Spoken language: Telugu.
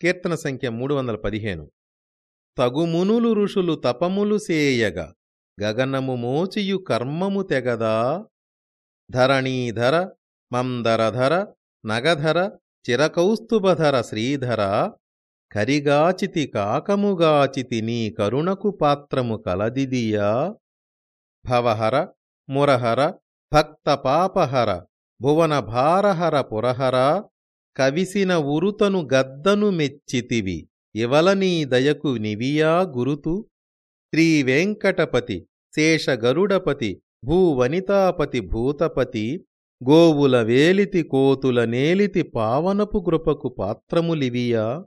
కీర్తన సంఖ్య మూడు వందల పదిహేను తగుమునులు ఋషులు తపములు సేయగ గగనము మోచియు కర్మము తెగదా? ధరణీధర మందరధర నగధర చిరకౌస్తుభధర శ్రీధర కరిగాచితి కాకముగాచితి నీ కరుణకు పాత్రము కలదిదియా? భవహర మురహర భక్తపాపహర భువనభారహర పురహర కవిసిన ఉరుతను గద్దను మెచ్చితివి ఇవల నీ దయకు నివియా గురుతు. శ్రీవేంకటపతి శేషగరుడపతి భూవనితాపతి భూతపతి గోవుల వేలితి కోతుల నేలితి పావనపు గృపకు పాత్రములివియా.